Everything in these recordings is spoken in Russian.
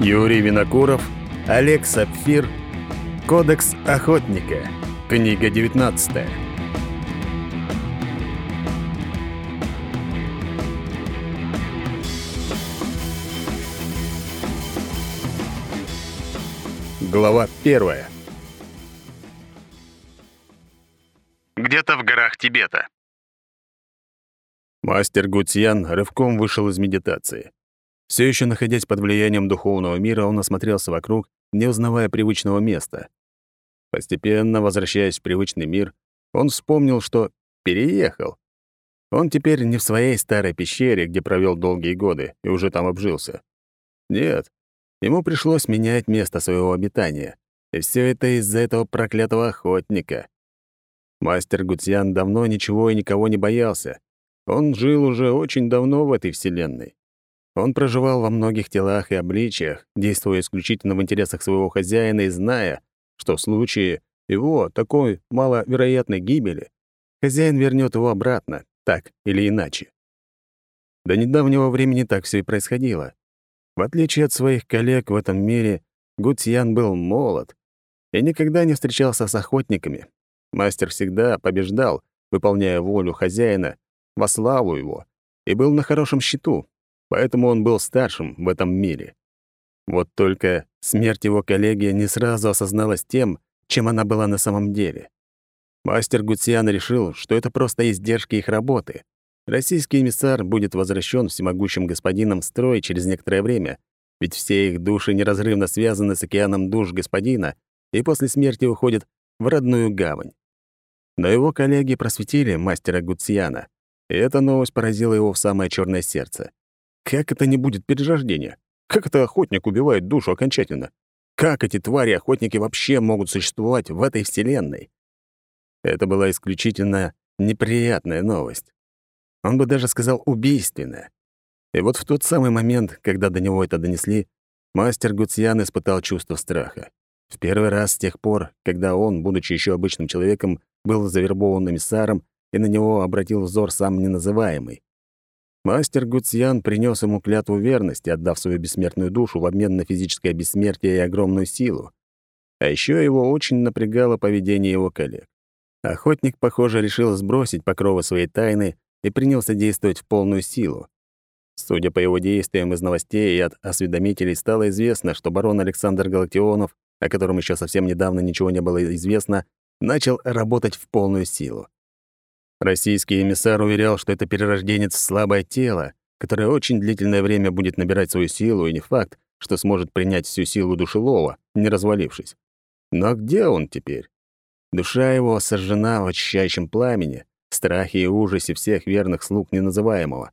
Юрий Винокуров, Олег Сапфир, Кодекс охотника. Книга 19. Глава 1. Где-то в горах Тибета. Мастер Гуцьян рывком вышел из медитации. Все еще находясь под влиянием духовного мира, он осмотрелся вокруг, не узнавая привычного места. Постепенно, возвращаясь в привычный мир, он вспомнил, что переехал. Он теперь не в своей старой пещере, где провел долгие годы и уже там обжился. Нет, ему пришлось менять место своего обитания. И все это из-за этого проклятого охотника. Мастер Гуцьян давно ничего и никого не боялся. Он жил уже очень давно в этой вселенной. Он проживал во многих телах и обличиях, действуя исключительно в интересах своего хозяина и зная, что в случае его такой маловероятной гибели хозяин вернет его обратно, так или иначе. До недавнего времени так все и происходило. В отличие от своих коллег в этом мире, Гуцьян был молод и никогда не встречался с охотниками. Мастер всегда побеждал, выполняя волю хозяина, во славу его, и был на хорошем счету, поэтому он был старшим в этом мире. Вот только смерть его коллеги не сразу осозналась тем, чем она была на самом деле. Мастер Гуциан решил, что это просто издержки их работы. Российский эмиссар будет возвращен всемогущим господином в строй через некоторое время, ведь все их души неразрывно связаны с океаном душ господина и после смерти уходят в родную гавань. Но его коллеги просветили мастера Гуциана, и эта новость поразила его в самое черное сердце. Как это не будет перерождения? Как это охотник убивает душу окончательно? Как эти твари-охотники вообще могут существовать в этой вселенной? Это была исключительно неприятная новость. Он бы даже сказал убийственная. И вот в тот самый момент, когда до него это донесли, мастер Гуцьян испытал чувство страха. В первый раз с тех пор, когда он, будучи еще обычным человеком, был завербован эмиссаром, и на него обратил взор сам неназываемый. Мастер Гуцьян принес ему клятву верности, отдав свою бессмертную душу в обмен на физическое бессмертие и огромную силу. А еще его очень напрягало поведение его коллег. Охотник, похоже, решил сбросить покровы своей тайны и принялся действовать в полную силу. Судя по его действиям из новостей и от осведомителей, стало известно, что барон Александр Галактионов, о котором еще совсем недавно ничего не было известно, начал работать в полную силу. Российский эмиссар уверял, что это перерожденец в слабое тело, которое очень длительное время будет набирать свою силу, и не факт, что сможет принять всю силу душелова, не развалившись. Но где он теперь? Душа его сожжена в очищающем пламени, страхе и ужасе всех верных слуг неназываемого.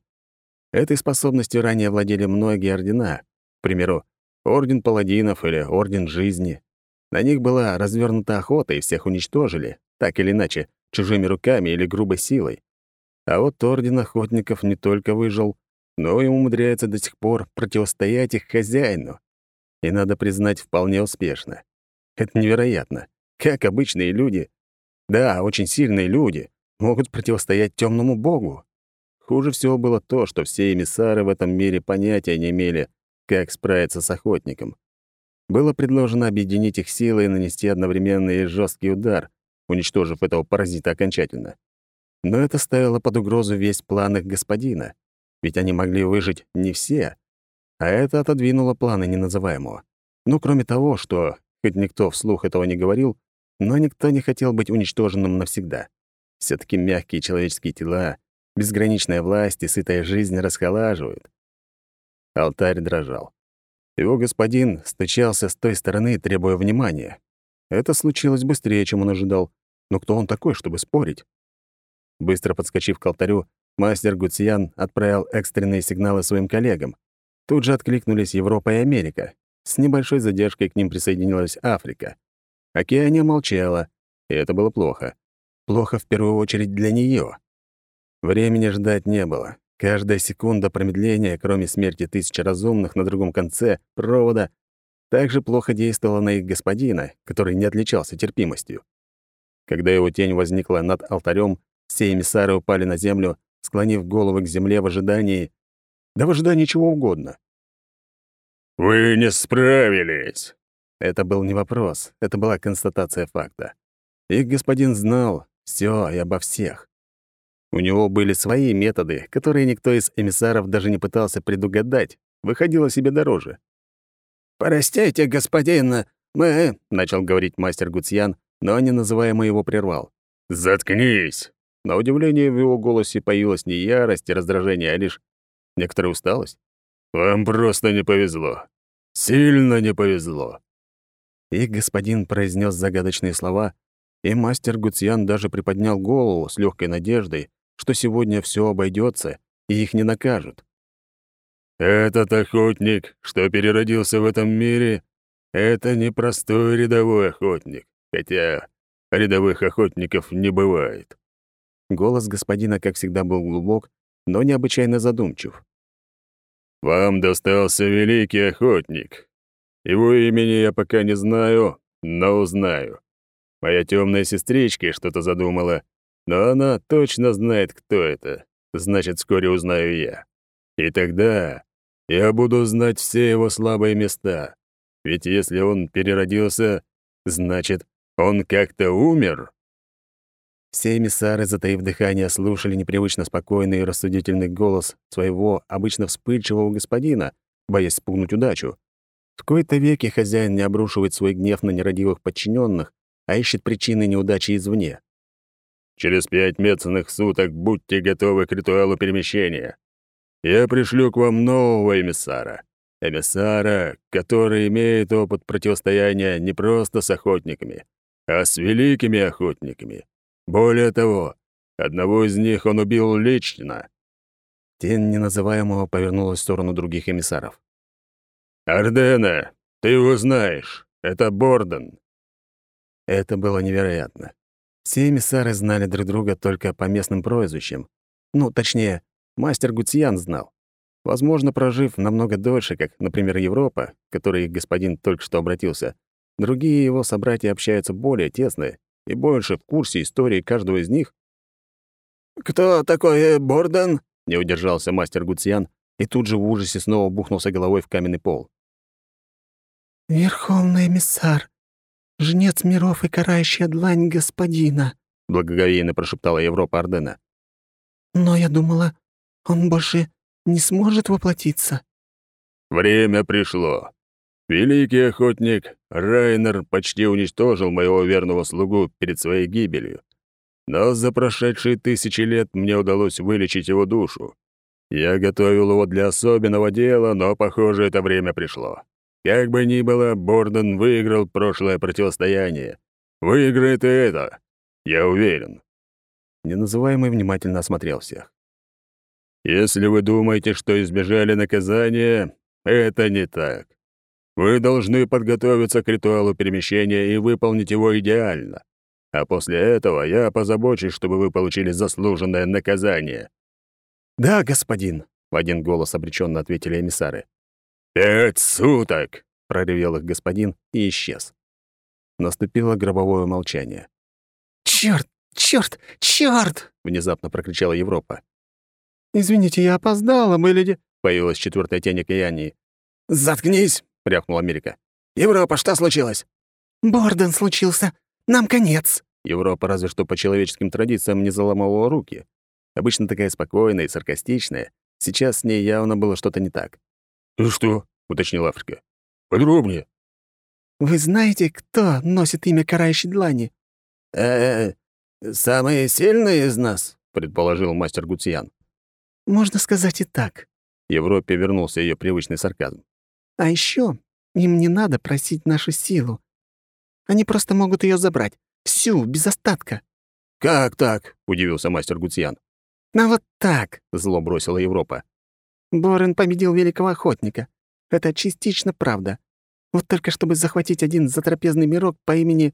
Этой способностью ранее владели многие ордена, к примеру, Орден Паладинов или Орден Жизни. На них была развернута охота, и всех уничтожили, так или иначе, чужими руками или грубой силой. А вот Орден Охотников не только выжил, но и умудряется до сих пор противостоять их хозяину. И, надо признать, вполне успешно. Это невероятно. Как обычные люди, да, очень сильные люди, могут противостоять темному богу. Хуже всего было то, что все эмиссары в этом мире понятия не имели, как справиться с охотником. Было предложено объединить их силы и нанести одновременный жесткий удар, уничтожив этого паразита окончательно. Но это ставило под угрозу весь план их господина, ведь они могли выжить не все, а это отодвинуло планы неназываемого. Ну, кроме того, что, хоть никто вслух этого не говорил, но никто не хотел быть уничтоженным навсегда. все таки мягкие человеческие тела, безграничная власть и сытая жизнь расхолаживают. Алтарь дрожал. Его господин стучался с той стороны, требуя внимания. Это случилось быстрее, чем он ожидал. Но кто он такой, чтобы спорить? Быстро подскочив к алтарю, мастер Гуцьян отправил экстренные сигналы своим коллегам. Тут же откликнулись Европа и Америка. С небольшой задержкой к ним присоединилась Африка. Океания молчала, и это было плохо. Плохо в первую очередь для нее. Времени ждать не было. Каждая секунда промедления, кроме смерти тысячи разумных на другом конце провода, также плохо действовала на их господина, который не отличался терпимостью. Когда его тень возникла над алтарем, все эмиссары упали на землю, склонив головы к земле в ожидании... Да в ожидании чего угодно. «Вы не справились!» Это был не вопрос, это была констатация факта. Их господин знал все и обо всех. У него были свои методы, которые никто из эмиссаров даже не пытался предугадать, выходило себе дороже. «Простите, господин, мы...» — начал говорить мастер Гуцьян, но не называемый его прервал. «Заткнись!» На удивление в его голосе появилась не ярость и раздражение, а лишь некоторая усталость. «Вам просто не повезло. Сильно не повезло». И господин произнес загадочные слова, и мастер Гуцьян даже приподнял голову с легкой надеждой, что сегодня все обойдется и их не накажут. «Этот охотник, что переродился в этом мире, это не простой рядовой охотник, хотя рядовых охотников не бывает. Голос господина, как всегда, был глубок, но необычайно задумчив. «Вам достался великий охотник. Его имени я пока не знаю, но узнаю. Моя темная сестричка что-то задумала, но она точно знает, кто это. Значит, вскоре узнаю я. И тогда я буду знать все его слабые места. Ведь если он переродился, значит, он как-то умер». Все эмиссары, затаив дыхание, слушали непривычно спокойный и рассудительный голос своего обычно вспыльчивого господина, боясь спугнуть удачу. В кои-то веки хозяин не обрушивает свой гнев на нерадивых подчиненных, а ищет причины неудачи извне. «Через пять медленных суток будьте готовы к ритуалу перемещения. Я пришлю к вам нового эмиссара. Эмиссара, который имеет опыт противостояния не просто с охотниками, а с великими охотниками. Более того, одного из них он убил лично. Тень неназываемого повернулась в сторону других эмиссаров. «Ардена, ты его знаешь. Это Борден». Это было невероятно. Все эмиссары знали друг друга только по местным прозвищам. Ну, точнее, мастер Гуцьян знал. Возможно, прожив намного дольше, как, например, Европа, к которой господин только что обратился, другие его собратья общаются более тесно и больше в курсе истории каждого из них. «Кто такой э, Борден?» — не удержался мастер Гуцьян и тут же в ужасе снова бухнулся головой в каменный пол. «Верховный эмиссар, жнец миров и карающая длань господина», — благоговейно прошептала Европа Ордена. «Но я думала, он больше не сможет воплотиться». «Время пришло. Великий охотник Райнер почти уничтожил моего верного слугу перед своей гибелью. Но за прошедшие тысячи лет мне удалось вылечить его душу. Я готовил его для особенного дела, но, похоже, это время пришло. Как бы ни было, Борден выиграл прошлое противостояние. Выиграет и это. Я уверен. Неназываемый внимательно осмотрел всех. Если вы думаете, что избежали наказания, это не так. Вы должны подготовиться к ритуалу перемещения и выполнить его идеально. А после этого я позабочусь, чтобы вы получили заслуженное наказание». «Да, господин», — в один голос обреченно ответили эмиссары. «Пять суток!» — проревел их господин и исчез. Наступило гробовое молчание. «Чёрт! Чёрт! Чёрт!» — внезапно прокричала Европа. «Извините, я опоздала, мы леди...» — появилась четвертая тень океании. «Заткнись!» — рявкнул Америка. «Европа, что случилось?» «Борден случился. Нам конец». Европа разве что по человеческим традициям не заломала руки. Обычно такая спокойная и саркастичная. Сейчас с ней явно было что-то не так. «И что?» — уточнил Африка. «Подробнее». «Вы знаете, кто носит имя карающей длани?» э, -э самые сильные из нас», — предположил мастер Гуциан. «Можно сказать и так». Европе вернулся ее привычный сарказм. А еще им не надо просить нашу силу. Они просто могут ее забрать. Всю, без остатка. «Как так?» — удивился мастер Гуцьян. «А вот так», — зло бросила Европа. Борен победил великого охотника. Это частично правда. Вот только чтобы захватить один затрапезный мирок по имени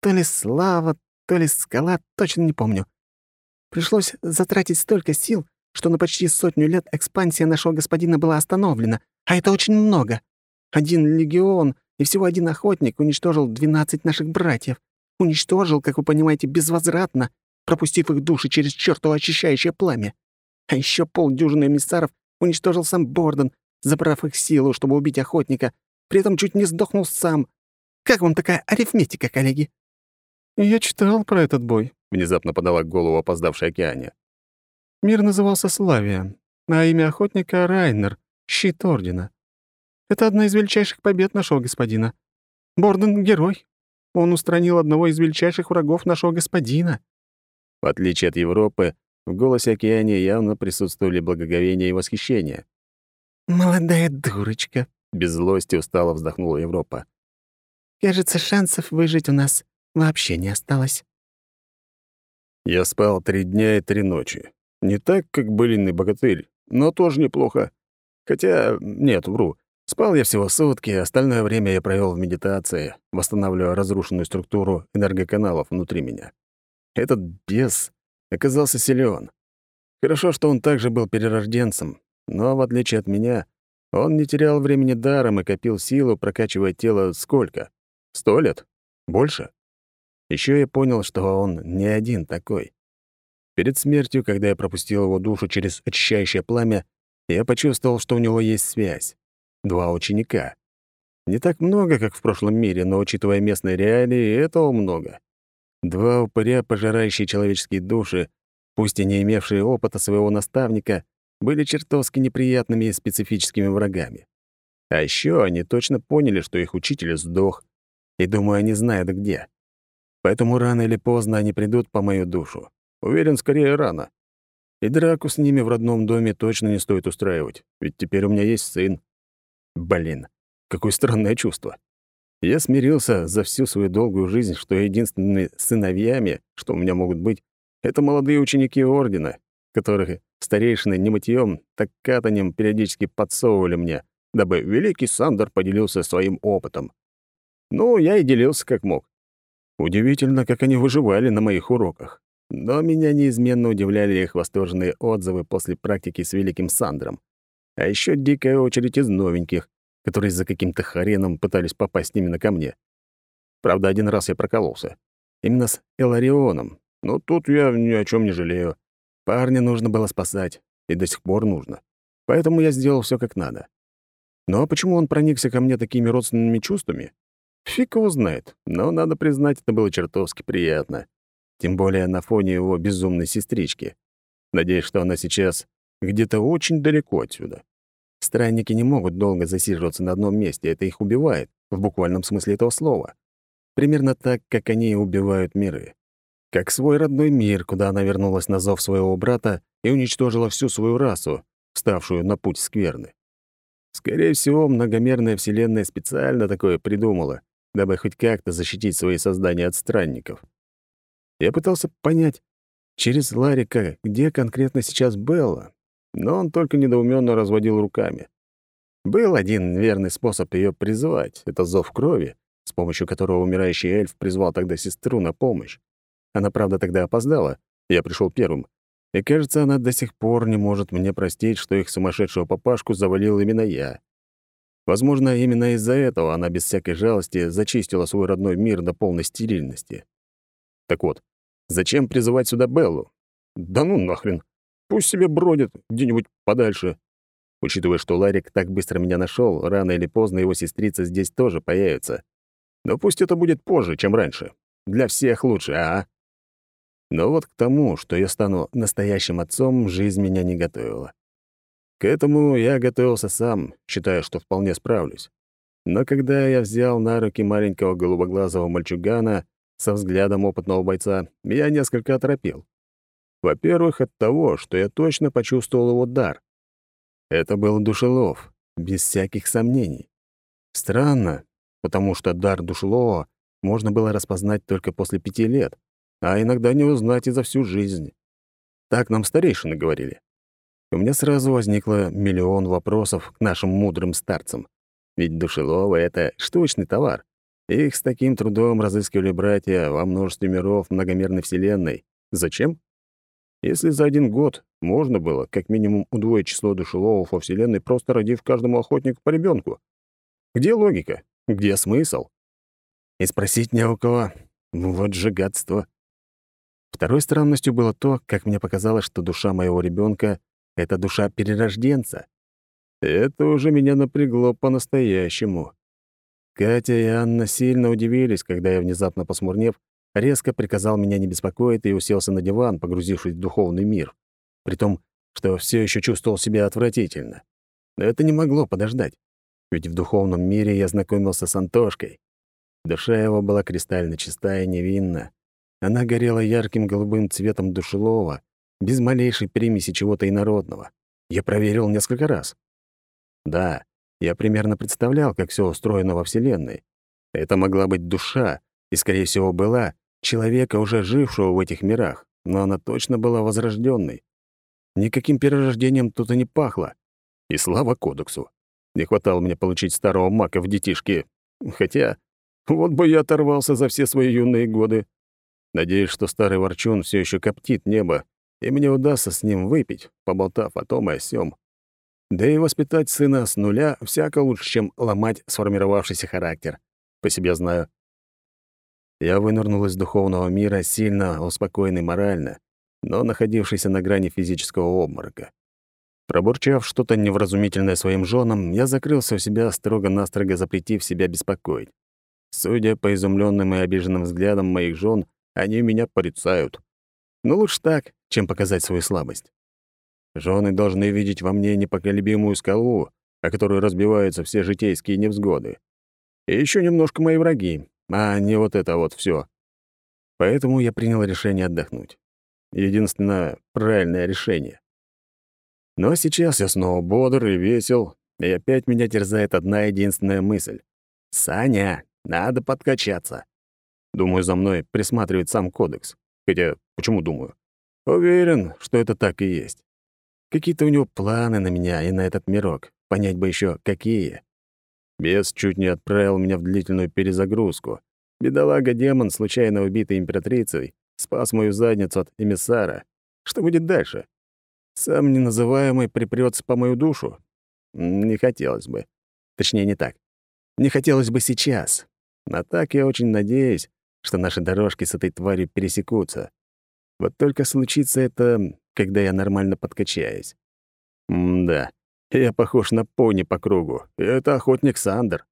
то ли Слава, то ли Скала, точно не помню. Пришлось затратить столько сил, что на почти сотню лет экспансия нашего господина была остановлена, а это очень много. Один легион и всего один охотник уничтожил 12 наших братьев. Уничтожил, как вы понимаете, безвозвратно, пропустив их души через чёртово очищающее пламя. А еще полдюжины эмиссаров уничтожил сам Борден, забрав их силу, чтобы убить охотника, при этом чуть не сдохнул сам. Как вам такая арифметика, коллеги?» «Я читал про этот бой», — внезапно подала голову опоздавшая океане. «Мир назывался Славия, а имя охотника — Райнер, щит Ордена. Это одна из величайших побед нашего господина. Борден — герой. Он устранил одного из величайших врагов нашего господина». В отличие от Европы, в голосе Океане явно присутствовали благоговение и восхищение. «Молодая дурочка», — без злости устало вздохнула Европа. «Кажется, шансов выжить у нас вообще не осталось». Я спал три дня и три ночи. Не так, как былинный богатырь, но тоже неплохо. Хотя, нет, вру. Спал я всего сутки, остальное время я провел в медитации, восстанавливая разрушенную структуру энергоканалов внутри меня. Этот бес оказался силен. Хорошо, что он также был перерожденцем, но, в отличие от меня, он не терял времени даром и копил силу, прокачивая тело сколько? Сто лет? Больше? Еще я понял, что он не один такой. Перед смертью, когда я пропустил его душу через очищающее пламя, я почувствовал, что у него есть связь. Два ученика. Не так много, как в прошлом мире, но, учитывая местные реалии, этого много. Два упыря, пожирающие человеческие души, пусть и не имевшие опыта своего наставника, были чертовски неприятными и специфическими врагами. А еще они точно поняли, что их учитель сдох, и, думаю, они знают где. Поэтому рано или поздно они придут по мою душу. Уверен, скорее рано. И драку с ними в родном доме точно не стоит устраивать, ведь теперь у меня есть сын. Блин, какое странное чувство. Я смирился за всю свою долгую жизнь, что единственными сыновьями, что у меня могут быть, это молодые ученики Ордена, которых старейшины не мытьем, так катанием периодически подсовывали мне, дабы великий Сандер поделился своим опытом. Ну, я и делился как мог. Удивительно, как они выживали на моих уроках. Но меня неизменно удивляли их восторженные отзывы после практики с великим Сандром. А еще дикая очередь из новеньких, которые за каким-то хреном пытались попасть именно ко мне. Правда, один раз я прокололся. Именно с Эларионом. Но тут я ни о чем не жалею. Парня нужно было спасать, и до сих пор нужно. Поэтому я сделал все как надо. Ну а почему он проникся ко мне такими родственными чувствами? Фиг его знает, но, надо признать, это было чертовски приятно. Тем более на фоне его безумной сестрички. Надеюсь, что она сейчас где-то очень далеко отсюда. Странники не могут долго засиживаться на одном месте, это их убивает, в буквальном смысле этого слова. Примерно так, как они убивают миры. Как свой родной мир, куда она вернулась на зов своего брата и уничтожила всю свою расу, вставшую на путь скверны. Скорее всего, многомерная вселенная специально такое придумала, дабы хоть как-то защитить свои создания от странников. Я пытался понять через Ларика, где конкретно сейчас Белла, но он только недоуменно разводил руками. Был один верный способ ее призвать — это зов крови, с помощью которого умирающий эльф призвал тогда сестру на помощь. Она, правда, тогда опоздала, я пришел первым, и, кажется, она до сих пор не может мне простить, что их сумасшедшего папашку завалил именно я. Возможно, именно из-за этого она без всякой жалости зачистила свой родной мир до полной стерильности. Так вот, зачем призывать сюда Беллу? Да ну нахрен. Пусть себе бродит где-нибудь подальше. Учитывая, что Ларик так быстро меня нашел, рано или поздно его сестрица здесь тоже появится. Но пусть это будет позже, чем раньше. Для всех лучше, а? Но вот к тому, что я стану настоящим отцом, жизнь меня не готовила. К этому я готовился сам, считая, что вполне справлюсь. Но когда я взял на руки маленького голубоглазого мальчугана со взглядом опытного бойца, я несколько оторопел. Во-первых, от того, что я точно почувствовал его дар. Это был душелов, без всяких сомнений. Странно, потому что дар душелова можно было распознать только после пяти лет, а иногда не узнать и за всю жизнь. Так нам старейшины говорили. У меня сразу возникло миллион вопросов к нашим мудрым старцам. Ведь душеловы — это штучный товар. Их с таким трудом разыскивали братья во множестве миров многомерной вселенной. Зачем? Если за один год можно было как минимум удвоить число душеловов во Вселенной, просто родив каждому охотнику по ребенку. Где логика? Где смысл? И спросить не у кого. Вот же гадство. Второй странностью было то, как мне показалось, что душа моего ребенка это душа перерожденца. Это уже меня напрягло по-настоящему. Катя и Анна сильно удивились, когда я, внезапно посмурнев, резко приказал меня не беспокоить и уселся на диван, погрузившись в духовный мир. При том, что все еще чувствовал себя отвратительно. Но это не могло подождать. Ведь в духовном мире я знакомился с Антошкой. Душа его была кристально чистая и невинна. Она горела ярким голубым цветом душелова, без малейшей примеси чего-то инородного. Я проверил несколько раз. Да, я примерно представлял, как все устроено во Вселенной. Это могла быть душа, и, скорее всего, была человека, уже жившего в этих мирах, но она точно была возрожденной. Никаким перерождением тут и не пахло. И слава кодексу. Не хватало мне получить старого мака в детишке. Хотя, вот бы я оторвался за все свои юные годы. Надеюсь, что старый ворчун все еще коптит небо, и мне удастся с ним выпить, поболтав о том и о сём. Да и воспитать сына с нуля всяко лучше, чем ломать сформировавшийся характер. По себе знаю. Я вынырнул из духовного мира, сильно успокоенный морально, но находившийся на грани физического обморока. Пробурчав что-то невразумительное своим женам, я закрылся у себя, строго-настрого запретив себя беспокоить. Судя по изумленным и обиженным взглядам моих жен, они меня порицают. Но лучше так, чем показать свою слабость. Жены должны видеть во мне непоколебимую скалу, о которую разбиваются все житейские невзгоды. И еще немножко мои враги, а не вот это вот все. Поэтому я принял решение отдохнуть. Единственное правильное решение. Но сейчас я снова бодр и весел, и опять меня терзает одна единственная мысль. «Саня, надо подкачаться». Думаю, за мной присматривает сам кодекс. Хотя, почему думаю? Уверен, что это так и есть. Какие-то у него планы на меня и на этот мирок. Понять бы еще, какие. Бес чуть не отправил меня в длительную перезагрузку. Бедолага-демон, случайно убитый императрицей, спас мою задницу от эмиссара. Что будет дальше? Сам неназываемый припрётся по мою душу? Не хотелось бы. Точнее, не так. Не хотелось бы сейчас. Но так я очень надеюсь, что наши дорожки с этой тварью пересекутся. Вот только случится это, когда я нормально подкачаюсь. М-да, я похож на пони по кругу. Это охотник Сандер.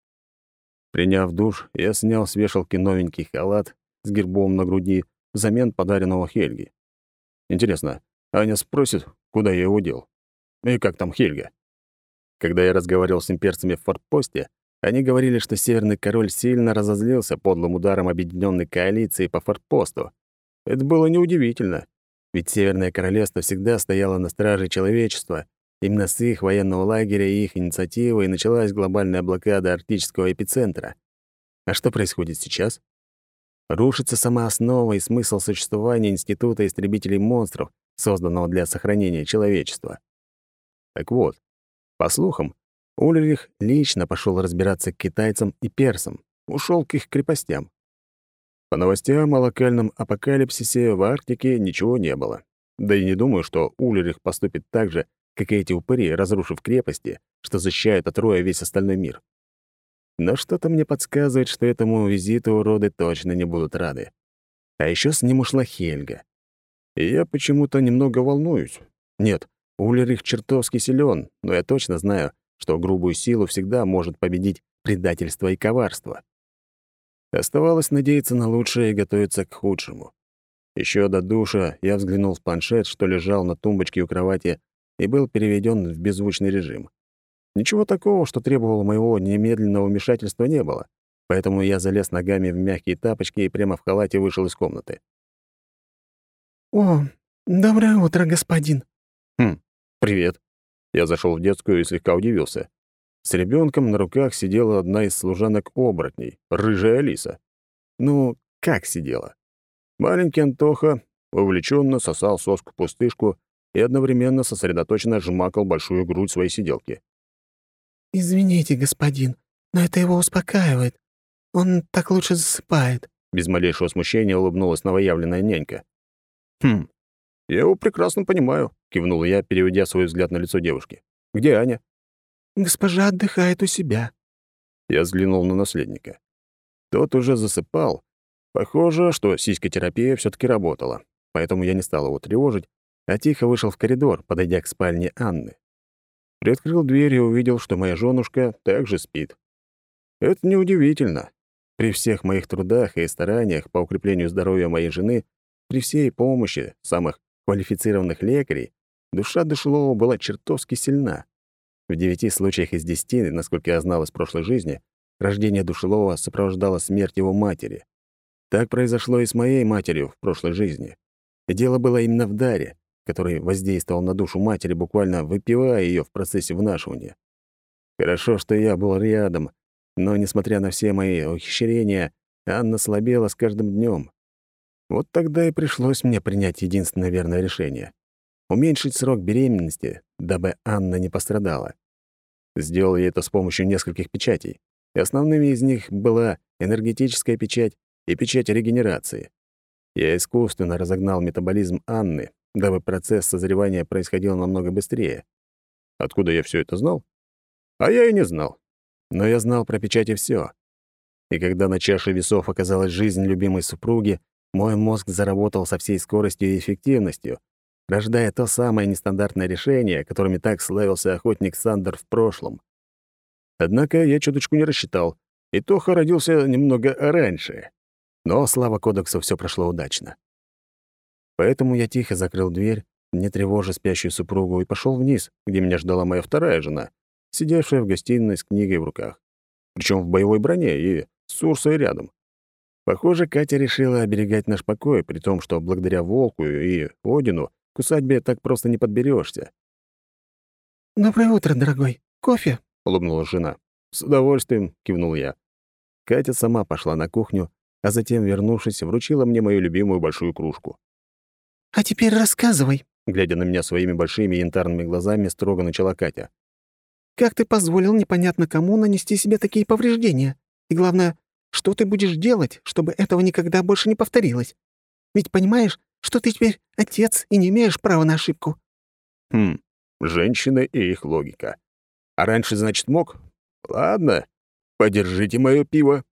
Приняв душ, я снял с вешалки новенький халат с гербом на груди взамен подаренного Хельги. Интересно, Аня спросит, куда я его дел? И как там Хельга? Когда я разговаривал с имперцами в фортпосте, они говорили, что Северный Король сильно разозлился подлым ударом объединенной коалиции по фортпосту. Это было неудивительно, ведь Северное Королевство всегда стояло на страже человечества. Именно с их военного лагеря и их инициативы и началась глобальная блокада арктического эпицентра. А что происходит сейчас? Рушится сама основа и смысл существования Института истребителей монстров, созданного для сохранения человечества. Так вот, по слухам, Ульрих лично пошел разбираться к китайцам и персам, ушел к их крепостям. По новостям о локальном апокалипсисе в Арктике ничего не было. Да и не думаю, что Ульрих поступит так же, как и эти упыри, разрушив крепости, что защищают от роя весь остальной мир. Но что-то мне подсказывает, что этому визиту уроды точно не будут рады. А еще с ним ушла Хельга. И я почему-то немного волнуюсь. Нет, Ульрих чертовски силен, но я точно знаю, что грубую силу всегда может победить предательство и коварство. Оставалось надеяться на лучшее и готовиться к худшему. Еще до душа я взглянул в планшет, что лежал на тумбочке у кровати, и был переведен в беззвучный режим. Ничего такого, что требовало моего немедленного вмешательства, не было, поэтому я залез ногами в мягкие тапочки и прямо в халате вышел из комнаты. «О, доброе утро, господин». «Хм, привет». Я зашел в детскую и слегка удивился. С ребенком на руках сидела одна из служанок-оборотней, рыжая Алиса. Ну, как сидела? Маленький Антоха увлеченно сосал соску-пустышку и одновременно сосредоточенно жмакал большую грудь своей сиделки. «Извините, господин, но это его успокаивает. Он так лучше засыпает», — без малейшего смущения улыбнулась новоявленная нянька. «Хм, я его прекрасно понимаю», — кивнул я, переведя свой взгляд на лицо девушки. «Где Аня?» «Госпожа отдыхает у себя». Я взглянул на наследника. Тот уже засыпал. Похоже, что сиськотерапия все таки работала, поэтому я не стал его тревожить, а тихо вышел в коридор, подойдя к спальне Анны. Приоткрыл дверь и увидел, что моя женушка также спит. Это неудивительно. При всех моих трудах и стараниях по укреплению здоровья моей жены, при всей помощи самых квалифицированных лекарей, душа Дышлова была чертовски сильна. В девяти случаях из десяти, насколько я знал из прошлой жизни, рождение Душелова сопровождало смерть его матери. Так произошло и с моей матерью в прошлой жизни. И дело было именно в даре, который воздействовал на душу матери, буквально выпивая ее в процессе внашивания. Хорошо, что я был рядом, но, несмотря на все мои ухищрения, Анна слабела с каждым днем. Вот тогда и пришлось мне принять единственное верное решение — уменьшить срок беременности, дабы Анна не пострадала. Сделал я это с помощью нескольких печатей, и основными из них была энергетическая печать и печать регенерации. Я искусственно разогнал метаболизм Анны, дабы процесс созревания происходил намного быстрее. Откуда я все это знал? А я и не знал. Но я знал про печати все. И когда на чаше весов оказалась жизнь любимой супруги, мой мозг заработал со всей скоростью и эффективностью, рождая то самое нестандартное решение, которыми так славился охотник Сандер в прошлом. Однако я чуточку не рассчитал, и Тоха родился немного раньше. Но, слава кодексу, все прошло удачно. Поэтому я тихо закрыл дверь, не тревожа спящую супругу, и пошел вниз, где меня ждала моя вторая жена, сидевшая в гостиной с книгой в руках. Причем в боевой броне и с Урсой рядом. Похоже, Катя решила оберегать наш покой, при том, что благодаря Волку и Одину к усадьбе так просто не подберешься. «Доброе утро, дорогой. Кофе?» — улыбнулась жена. «С удовольствием», — кивнул я. Катя сама пошла на кухню, а затем, вернувшись, вручила мне мою любимую большую кружку. «А теперь рассказывай», — глядя на меня своими большими янтарными глазами, строго начала Катя. «Как ты позволил непонятно кому нанести себе такие повреждения? И главное, что ты будешь делать, чтобы этого никогда больше не повторилось? Ведь понимаешь, что ты теперь отец и не имеешь права на ошибку». «Хм, женщины и их логика. А раньше, значит, мог? Ладно, подержите моё пиво».